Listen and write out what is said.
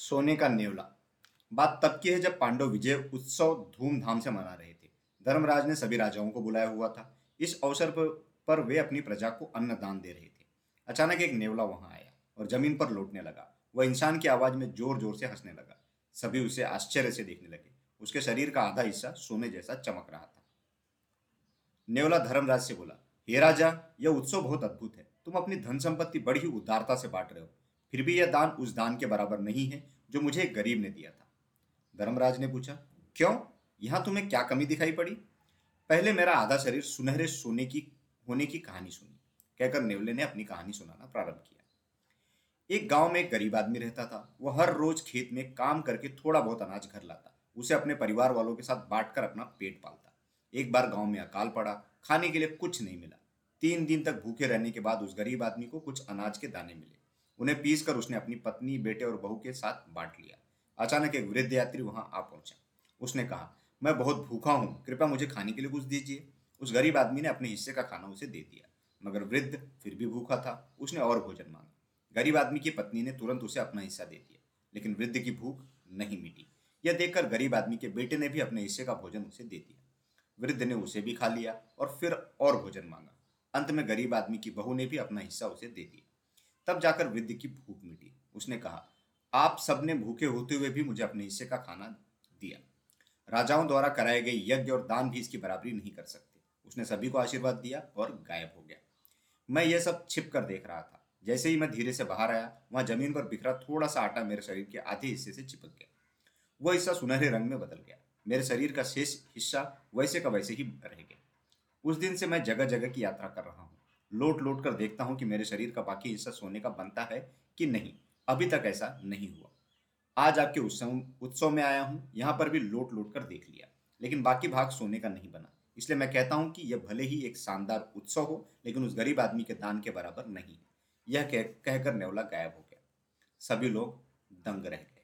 सोने का नेवला। बात तब की है जब पांडव विजय उत्सव धूमधाम से मना रहे थे। धर्मराज ने सभी राजाओं को बुलाया हुआ था। इस अवसर पर, वे अपनी प्रजा को अन्न दान दे रहे थे। अचानक एक नेवला वहाँ आया और ज़मीन पर लौटने लगा। वह इंसान की आवाज़ में ज़ोर ज़ोर से हंसने लगा। सभी उसे आश्चर्य से देखने लगे। उसके शरीर का आधा हिस्सा सोने जैसा चमक रहा था। नेवला धर्मराज से बोला हे राजा यह उत्सव बहुत अद्भुत है। तुम अपनी धन संपत्ति बड़ी ही उदारता से बांट रहे हो। फिर भी यह दान उस दान के बराबर नहीं है जो मुझे एक गरीब ने दिया था। धर्मराज ने पूछा, क्यों? यहाँ तुम्हें क्या कमी दिखाई पड़ी? पहले मेरा आधा शरीर सुनहरे सोने की, होने की कहानी सुनी। कहकर नेवले ने अपनी कहानी सुनाना प्रारंभ किया। एक गाँव में एक गरीब आदमी रहता था। वह हर रोज खेत में काम करके थोड़ा बहुत अनाज घर लाता। उसे अपने परिवार वालों के साथ बांटकर अपना पेट पालता। एक बार गाँव में अकाल पड़ा। खाने के लिए कुछ नहीं मिला। तीन दिन तक भूखे रहने के बाद उस गरीब आदमी को कुछ अनाज के दाने मिले। उन्हें पीस कर उसने अपनी पत्नी, बेटे और बहू के साथ बांट लिया। अचानक एक वृद्ध यात्री वहाँ आ पहुँचा। उसने कहा, मैं बहुत भूखा हूँ, कृपया मुझे खाने के लिए कुछ दीजिए। उस गरीब आदमी ने अपने हिस्से का खाना उसे दे दिया। मगर वृद्ध फिर भी भूखा था, उसने और भोजन मांगा। गरीब आदमी की पत्नी ने तुरंत उसे अपना हिस्सा दे दिया, लेकिन वृद्ध की भूख नहीं मिटी। यह देखकर गरीब आदमी के बेटे ने भी अपने हिस्से का भोजन उसे दे दिया। वृद्ध ने उसे भी खा लिया और फिर और भोजन मांगा। अंत में गरीब आदमी की बहू ने भी अपना हिस्सा उसे दे दिया। तब जाकर वृद्ध की भूख मिटी उसने कहा, आप सबने भूखे होते हुए भी मुझे अपने हिस्से का खाना दिया। राजाओं द्वारा कराए गए यज्ञ और दान भी इसकी बराबरी नहीं कर सकते। उसने सभी को आशीर्वाद दिया और गायब हो गया। मैं यह सब छिप कर देख रहा था। जैसे ही मैं धीरे से बाहर आया, वहाँ ज़मीन पर बिखरा थोड़ा सा आटा मेरे शरीर के आधे हिस्से से चिपक गया। वह हिस्सा सुनहरे रंग में बदल गया। मेरे शरीर का शेष हिस्सा वैसे का वैसे ही रह गया। उस दिन से मैं जगह जगह की यात्रा कर रहा हूँ। लोट लोट कर देखता हूँ कि मेरे शरीर का बाकी हिस्सा सोने का बनता है कि नहीं। अभी तक ऐसा नहीं हुआ। आज आपके उत्सव उत्सव में आया हूँ, यहाँ पर भी लोट लोट कर देख लिया, लेकिन बाकी भाग सोने का नहीं बना। इसलिए मैं कहता हूँ कि यह भले ही एक शानदार उत्सव हो, लेकिन उस गरीब आदमी के दान के बराबर नहीं यह कह, कहकर नेवला गायब हो गया। सभी लोग दंग रह गए।